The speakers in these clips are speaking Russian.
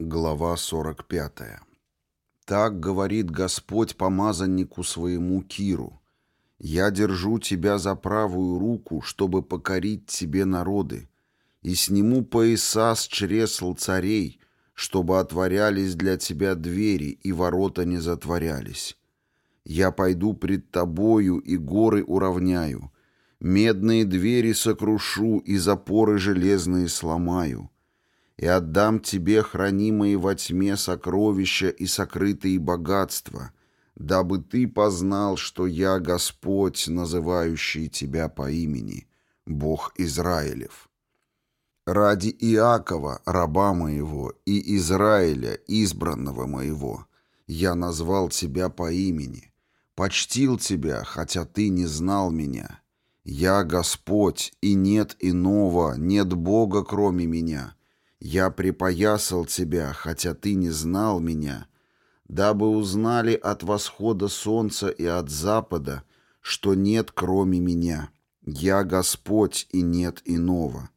Глава 45. Так говорит Господь помазаннику своему Киру. «Я держу тебя за правую руку, чтобы покорить тебе народы, и сниму пояса с чресл царей, чтобы отворялись для тебя двери, и ворота не затворялись. Я пойду пред тобою, и горы уравняю, медные двери сокрушу, и запоры железные сломаю» и отдам тебе хранимые во тьме сокровища и сокрытые богатства, дабы ты познал, что я Господь, называющий тебя по имени, Бог Израилев. Ради Иакова, раба моего, и Израиля, избранного моего, я назвал тебя по имени, почтил тебя, хотя ты не знал меня. Я Господь, и нет иного, нет Бога, кроме меня» Я припоясал тебя, хотя ты не знал меня, дабы узнали от восхода солнца и от запада, что нет кроме меня. Я Господь, и нет иного.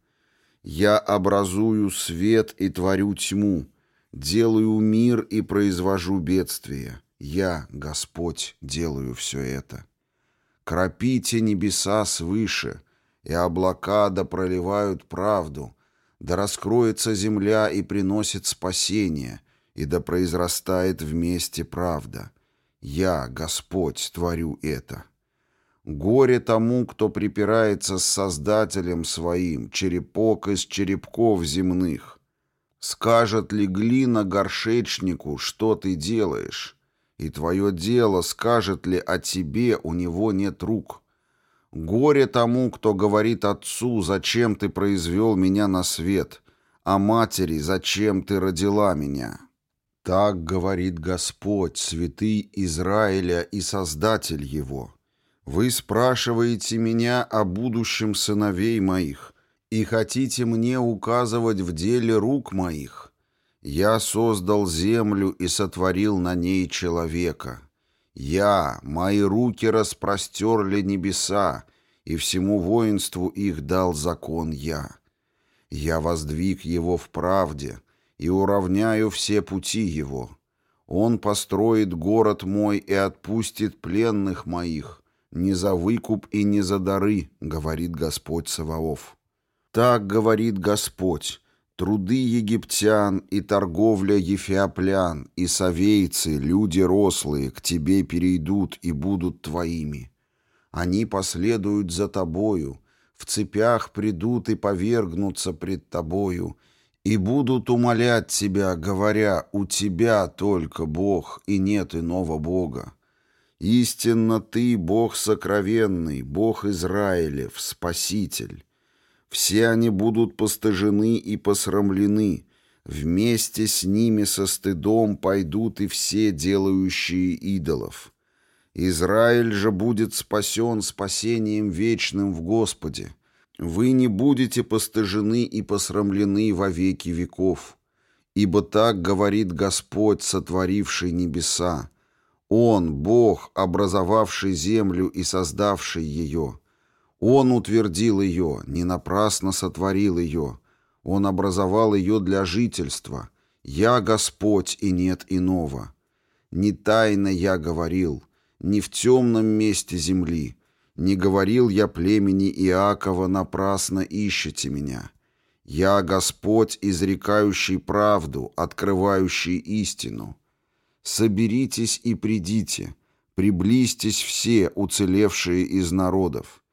Я образую свет и творю тьму, делаю мир и произвожу бедствие. Я, Господь, делаю все это. Кропите небеса свыше, и облака да проливают правду, да раскроется земля и приносит спасение, и да произрастает вместе правда. Я, Господь, творю это. Горе тому, кто припирается с Создателем своим, черепок из черепков земных. Скажет ли глина горшечнику, что ты делаешь? И твое дело скажет ли о тебе, у него нет рук?» Горе тому, кто говорит отцу, зачем ты произвел меня на свет, а матери, зачем ты родила меня. Так говорит Господь, святый Израиля и Создатель его. Вы спрашиваете меня о будущем сыновей моих и хотите мне указывать в деле рук моих. Я создал землю и сотворил на ней человека». Я, мои руки распростерли небеса, и всему воинству их дал закон я. Я воздвиг его в правде и уравняю все пути его. Он построит город мой и отпустит пленных моих, не за выкуп и не за дары, говорит Господь Саваоф. Так говорит Господь, Труды египтян и торговля ефиоплян, и совейцы, люди рослые, к тебе перейдут и будут твоими. Они последуют за тобою, в цепях придут и повергнутся пред тобою, и будут умолять тебя, говоря, у тебя только Бог, и нет иного Бога. Истинно ты, Бог сокровенный, Бог Израилев, Спаситель. Все они будут постыжены и посрамлены. Вместе с ними со стыдом пойдут и все делающие идолов. Израиль же будет спасен спасением вечным в Господе. Вы не будете постыжены и посрамлены во веки веков. Ибо так говорит Господь, сотворивший небеса. Он, Бог, образовавший землю и создавший ее. Он утвердил ее, не напрасно сотворил ее. Он образовал ее для жительства. Я Господь, и нет иного. Не тайно я говорил, не в темном месте земли. Не говорил я племени Иакова, напрасно ищете меня. Я Господь, изрекающий правду, открывающий истину. Соберитесь и придите, приблизьтесь все, уцелевшие из народов.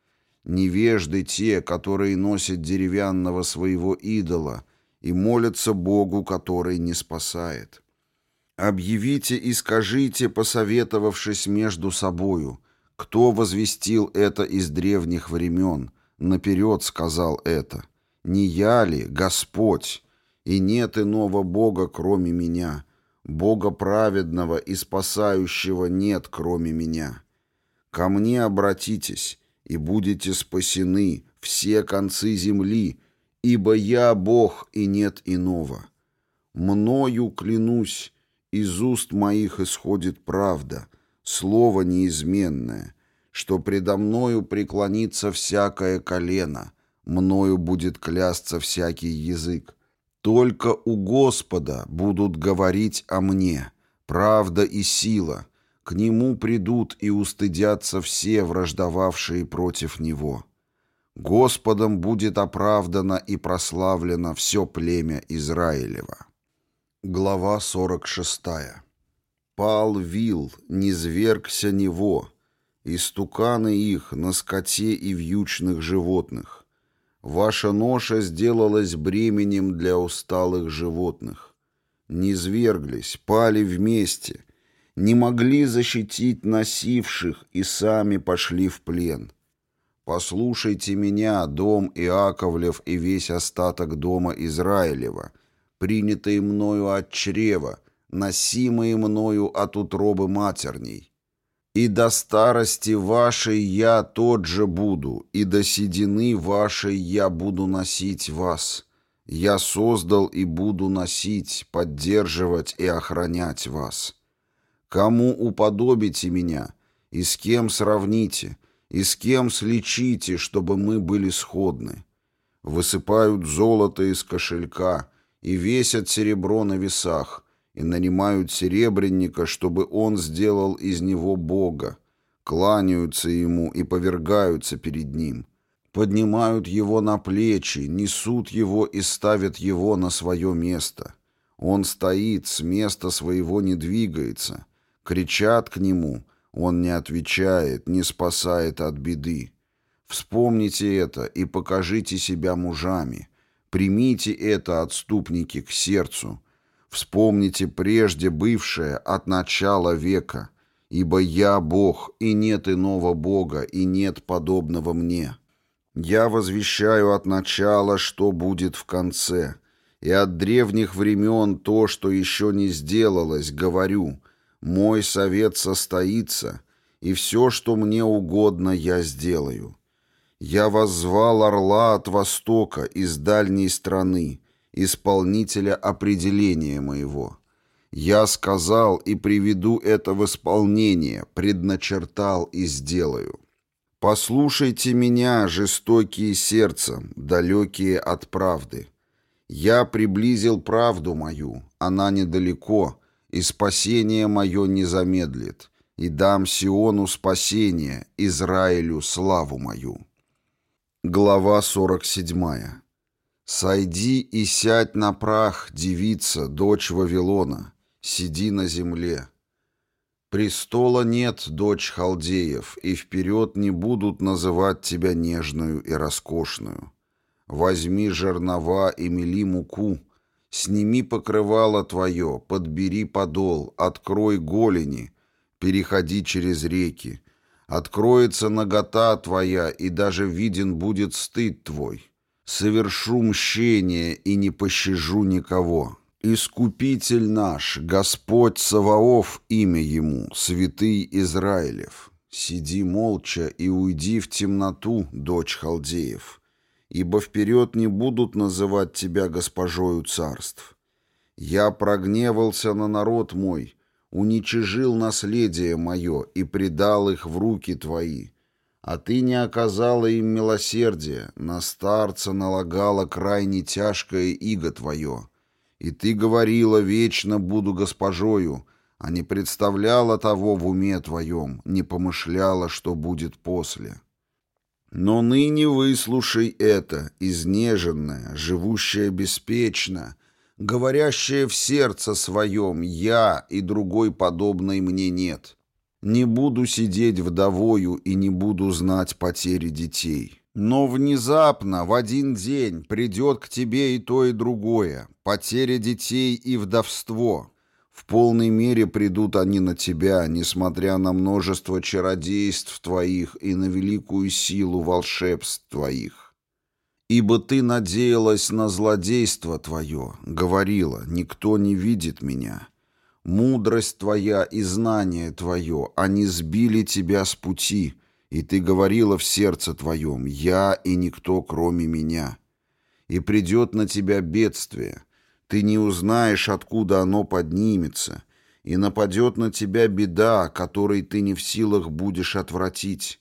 Невежды те, которые носят деревянного своего идола и молятся Богу, который не спасает. Объявите и скажите, посоветовавшись между собою, кто возвестил это из древних времен, наперед сказал это. Не я ли, Господь, и нет иного Бога, кроме меня, Бога праведного и спасающего нет, кроме меня. Ко мне обратитесь, и будете спасены все концы земли, ибо я Бог и нет иного. Мною клянусь, из уст моих исходит правда, слово неизменное, что предо мною преклонится всякое колено, мною будет клясться всякий язык. Только у Господа будут говорить о мне, правда и сила, к Нему придут и устыдятся все враждовавшие против Него. Господом будет оправдано и прославлено все племя Израилева. Глава 46. «Пал вил, низвергся него, истуканы их на скоте и вьючных животных. Ваша ноша сделалась бременем для усталых животных. Низверглись, пали вместе, не могли защитить носивших и сами пошли в плен. Послушайте меня, дом Иаковлев и весь остаток дома Израилева, принятые мною от чрева, носимые мною от утробы матерней. И до старости вашей я тот же буду, и до седины вашей я буду носить вас. Я создал и буду носить, поддерживать и охранять вас. Кому уподобите меня, и с кем сравните, и с кем сличите, чтобы мы были сходны? Высыпают золото из кошелька и весят серебро на весах, и нанимают серебрянника, чтобы он сделал из него Бога, кланяются ему и повергаются перед ним, поднимают его на плечи, несут его и ставят его на свое место. Он стоит, с места своего не двигается, Кричат к нему, он не отвечает, не спасает от беды. Вспомните это и покажите себя мужами. Примите это, отступники, к сердцу. Вспомните прежде бывшее от начала века, ибо я Бог, и нет иного Бога, и нет подобного мне. Я возвещаю от начала, что будет в конце, и от древних времен то, что еще не сделалось, говорю — мой совет состоится, и все, что мне угодно, я сделаю. Я воззвал орла от востока из дальней страны, исполнителя определения моего. Я сказал и приведу это в исполнение, предначертал и сделаю. Послушайте меня, жестокие сердцем, далекие от правды. Я приблизил правду мою, она недалеко, и спасение мое не замедлит, и дам Сиону спасение, Израилю славу мою». Глава 47. «Сойди и сядь на прах, девица, дочь Вавилона, сиди на земле. Престола нет, дочь халдеев, и вперед не будут называть тебя нежную и роскошную. Возьми жернова и мели муку, Сними покрывало твое, подбери подол, открой голени, переходи через реки. Откроется нагота твоя, и даже виден будет стыд твой. Совершу мщение и не пощажу никого. Искупитель наш, Господь Саваоф, имя ему, святый Израилев. Сиди молча и уйди в темноту, дочь халдеев ибо вперед не будут называть тебя госпожою царств. Я прогневался на народ мой, уничижил наследие мое и предал их в руки твои. А ты не оказала им милосердия, на старца налагала крайне тяжкое иго твое. И ты говорила, вечно буду госпожою, а не представляла того в уме твоем, не помышляла, что будет после. Но ныне выслушай это, изнеженное, живущее беспечно, говорящее в сердце своем «я» и другой подобной мне нет. Не буду сидеть вдовою и не буду знать потери детей. Но внезапно, в один день, придет к тебе и то, и другое, потеря детей и вдовство, в полной мере придут они на тебя, несмотря на множество чародейств твоих и на великую силу волшебств твоих. Ибо ты надеялась на злодейство твое, говорила, никто не видит меня. Мудрость твоя и знание твое, они сбили тебя с пути, и ты говорила в сердце твоем, я и никто, кроме меня. И придет на тебя бедствие — ты не узнаешь, откуда оно поднимется, и нападет на тебя беда, которой ты не в силах будешь отвратить,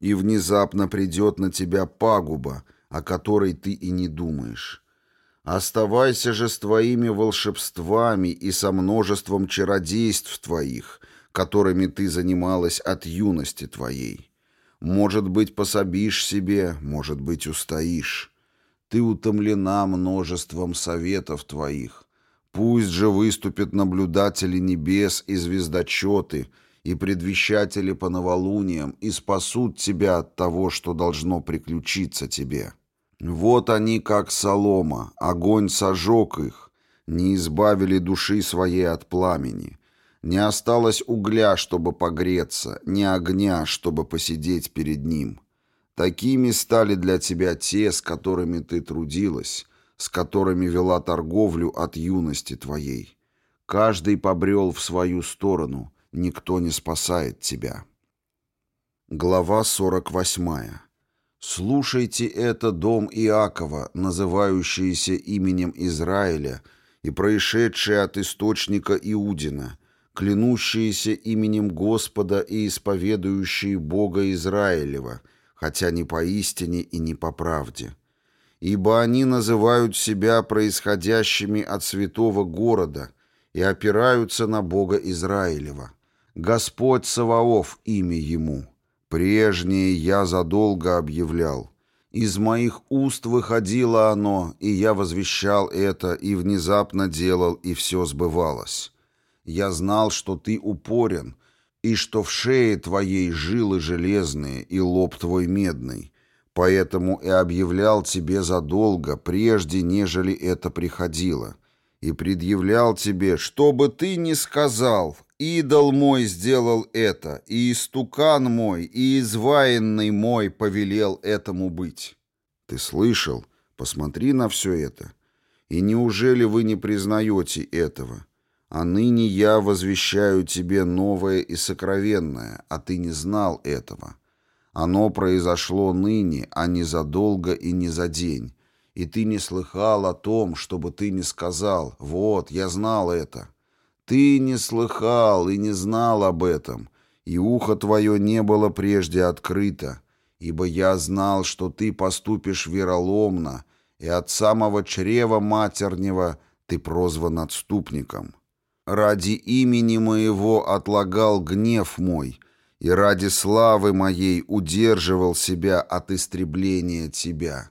и внезапно придет на тебя пагуба, о которой ты и не думаешь. Оставайся же с твоими волшебствами и со множеством чародейств твоих, которыми ты занималась от юности твоей. Может быть, пособишь себе, может быть, устоишь. Ты утомлена множеством советов твоих. Пусть же выступят наблюдатели небес и звездочеты, и предвещатели по новолуниям, и спасут тебя от того, что должно приключиться тебе. Вот они, как солома, огонь сожег их, не избавили души своей от пламени. Не осталось угля, чтобы погреться, ни огня, чтобы посидеть перед ним. Такими стали для тебя те, с которыми ты трудилась, с которыми вела торговлю от юности твоей. Каждый побрел в свою сторону, никто не спасает тебя. Глава сорок восьмая. «Слушайте это, дом Иакова, называющийся именем Израиля, и происшедшее от источника Иудина, клянущиеся именем Господа и исповедующие Бога Израилева, хотя не поистине и не по правде. Ибо они называют себя происходящими от святого города и опираются на Бога Израилева. Господь Саваоф имя Ему». Прежнее я задолго объявлял. Из моих уст выходило оно, и я возвещал это, и внезапно делал, и все сбывалось. Я знал, что ты упорен, и что в шее твоей жилы железные, и лоб твой медный. Поэтому и объявлял тебе задолго, прежде, нежели это приходило. И предъявлял тебе, что бы ты ни сказал, Идол мой сделал это, и истукан мой, и изваянный мой повелел этому быть. Ты слышал? Посмотри на все это. И неужели вы не признаете этого? А ныне я возвещаю тебе новое и сокровенное, а ты не знал этого. Оно произошло ныне, а не задолго и не за день. И ты не слыхал о том, чтобы ты не сказал, вот, я знал это. Ты не слыхал и не знал об этом, и ухо твое не было прежде открыто, ибо я знал, что ты поступишь вероломно, и от самого чрева матернего ты прозван отступником. Ради имени моего отлагал гнев мой, и ради славы моей удерживал себя от истребления тебя.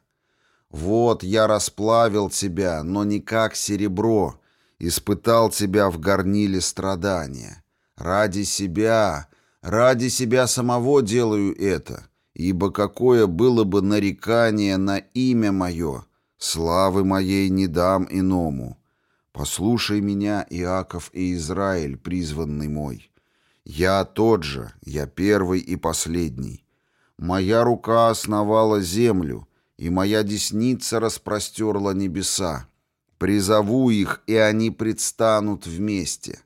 Вот я расплавил тебя, но не как серебро, испытал тебя в горниле страдания. Ради себя, ради себя самого делаю это, ибо какое было бы нарекание на имя мое, славы моей не дам иному. Послушай меня, Иаков и Израиль, призванный мой. Я тот же, я первый и последний. Моя рука основала землю, и моя десница распростерла небеса. Призову их, и они предстанут вместе.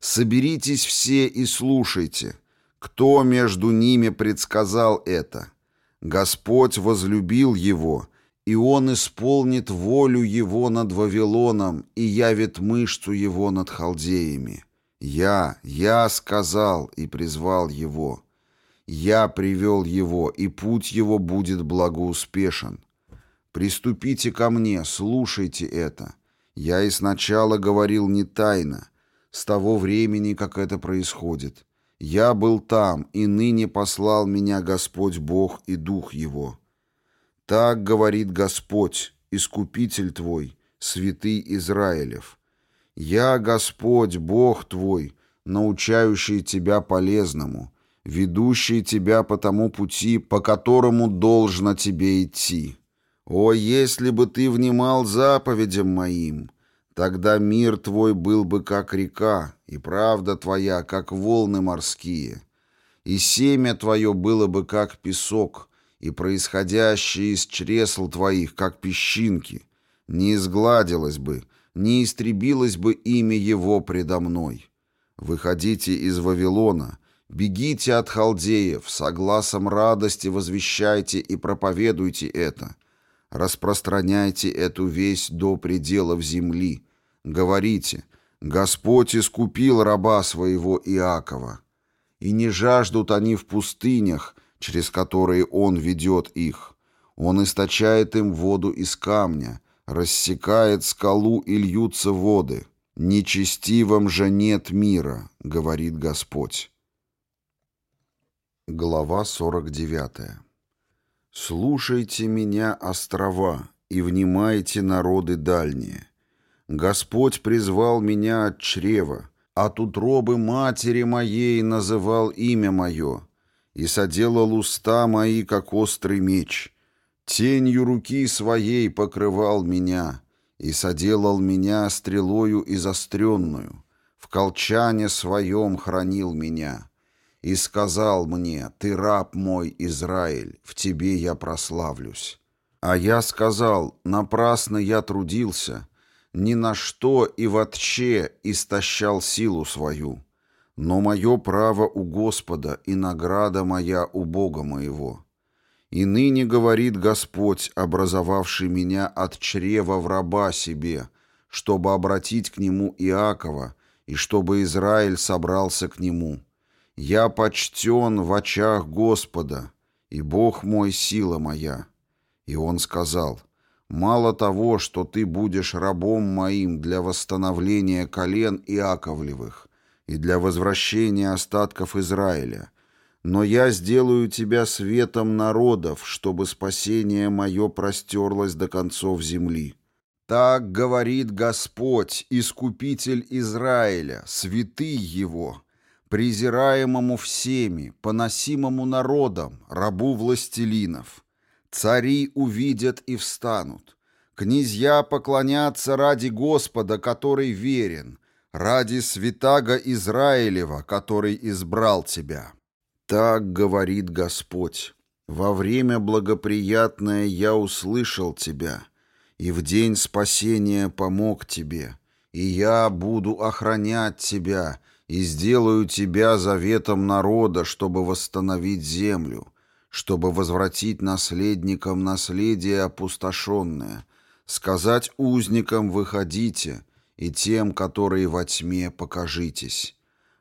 Соберитесь все и слушайте. Кто между ними предсказал это? Господь возлюбил его, и он исполнит волю его над Вавилоном и явит мышцу его над халдеями. Я, я сказал и призвал его. Я привел его, и путь его будет благоуспешен. Приступите ко мне, слушайте это. Я и сначала говорил не тайно, с того времени, как это происходит. Я был там, и ныне послал меня Господь Бог и Дух Его. Так говорит Господь, Искупитель твой, святый Израилев. Я Господь, Бог твой, научающий тебя полезному, ведущий тебя по тому пути, по которому должно тебе идти. О, если бы ты внимал заповедям моим, тогда мир твой был бы как река, и правда твоя, как волны морские, и семя твое было бы как песок, и происходящее из чресл твоих, как песчинки, не изгладилось бы, не истребилось бы имя его предо мной. Выходите из Вавилона, бегите от халдеев, согласом радости возвещайте и проповедуйте это» Распространяйте эту весть до пределов земли. Говорите, Господь искупил раба своего Иакова. И не жаждут они в пустынях, через которые Он ведет их. Он источает им воду из камня, рассекает скалу и льются воды. Нечестивым же нет мира, говорит Господь. Глава 49. «Слушайте меня, острова, и внимайте, народы дальние. Господь призвал меня от чрева, от утробы матери моей называл имя мое, и соделал уста мои, как острый меч. Тенью руки своей покрывал меня, и соделал меня стрелою изостренную, в колчане своем хранил меня» и сказал мне, «Ты раб мой, Израиль, в тебе я прославлюсь». А я сказал, напрасно я трудился, ни на что и вообще истощал силу свою. Но мое право у Господа и награда моя у Бога моего. И ныне говорит Господь, образовавший меня от чрева в раба себе, чтобы обратить к нему Иакова, и чтобы Израиль собрался к нему. Я почтен в очах Господа, и Бог мой сила моя. И он сказал, «Мало того, что ты будешь рабом моим для восстановления колен Иаковлевых и для возвращения остатков Израиля, но я сделаю тебя светом народов, чтобы спасение мое простерлось до концов земли». Так говорит Господь, Искупитель Израиля, святый его, презираемому всеми, поносимому народом, рабу властелинов. Цари увидят и встанут. Князья поклонятся ради Господа, который верен, ради святаго Израилева, который избрал тебя. Так говорит Господь. Во время благоприятное я услышал тебя, и в день спасения помог тебе, и я буду охранять тебя, и сделаю тебя заветом народа, чтобы восстановить землю, чтобы возвратить наследникам наследие опустошенное, сказать узникам «выходите», и тем, которые во тьме, покажитесь.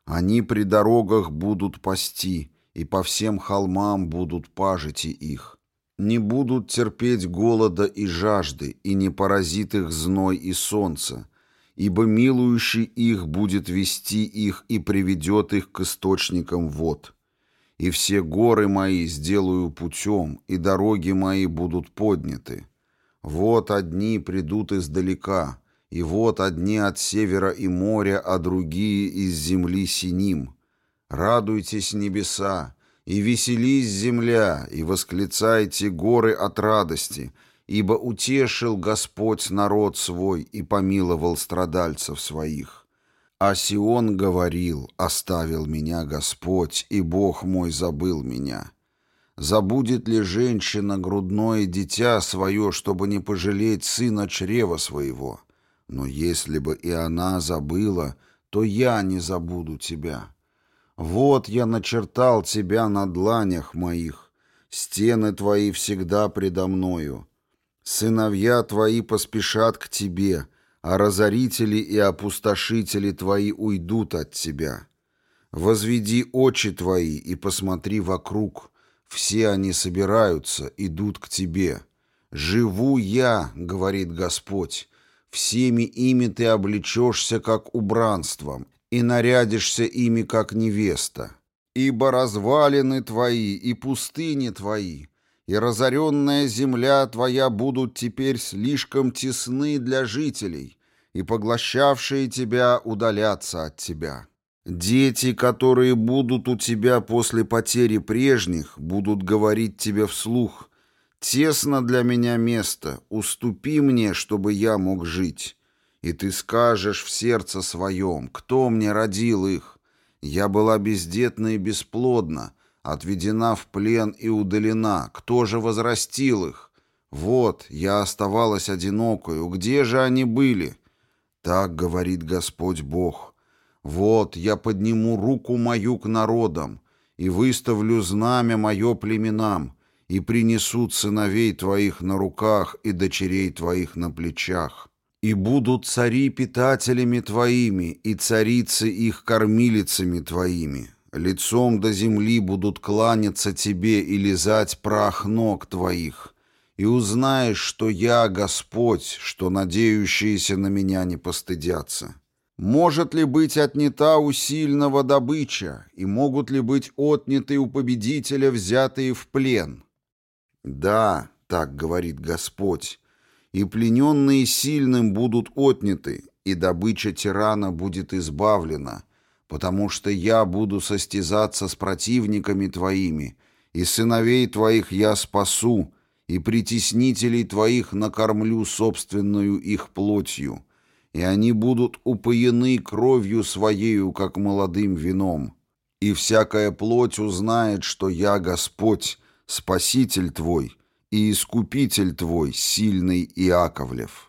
Они при дорогах будут пасти, и по всем холмам будут пажити их. Не будут терпеть голода и жажды, и не поразит их зной и солнце, ибо милующий их будет вести их и приведет их к источникам вод. И все горы мои сделаю путем, и дороги мои будут подняты. Вот одни придут издалека, и вот одни от севера и моря, а другие из земли синим. Радуйтесь небеса, и веселись земля, и восклицайте горы от радости — ибо утешил Господь народ свой и помиловал страдальцев своих. А Сион говорил, оставил меня Господь, и Бог мой забыл меня. Забудет ли женщина грудное дитя свое, чтобы не пожалеть сына чрева своего? Но если бы и она забыла, то я не забуду тебя. Вот я начертал тебя на дланях моих, стены твои всегда предо мною. Сыновья твои поспешат к тебе, а разорители и опустошители твои уйдут от тебя. Возведи очи твои и посмотри вокруг. Все они собираются, идут к тебе. «Живу я», — говорит Господь, — «всеми ими ты облечешься, как убранством, и нарядишься ими, как невеста. Ибо развалины твои и пустыни твои, и разоренная земля твоя будут теперь слишком тесны для жителей, и поглощавшие тебя удалятся от тебя. Дети, которые будут у тебя после потери прежних, будут говорить тебе вслух, «Тесно для меня место, уступи мне, чтобы я мог жить». И ты скажешь в сердце своем, кто мне родил их? Я была бездетна и бесплодна, отведена в плен и удалена. Кто же возрастил их? Вот, я оставалась одинокою. Где же они были? Так говорит Господь Бог. Вот, я подниму руку мою к народам и выставлю знамя мое племенам, и принесут сыновей твоих на руках и дочерей твоих на плечах. И будут цари питателями твоими, и царицы их кормилицами твоими, лицом до земли будут кланяться тебе и лизать прах ног твоих, и узнаешь, что я Господь, что надеющиеся на меня не постыдятся. Может ли быть отнята у сильного добыча, и могут ли быть отняты у победителя взятые в плен? Да, так говорит Господь, и плененные сильным будут отняты, и добыча тирана будет избавлена, потому что я буду состязаться с противниками твоими, и сыновей твоих я спасу, и притеснителей твоих накормлю собственную их плотью, и они будут упоены кровью своею, как молодым вином. И всякая плоть узнает, что я Господь, Спаситель твой и Искупитель твой, сильный Иаковлев».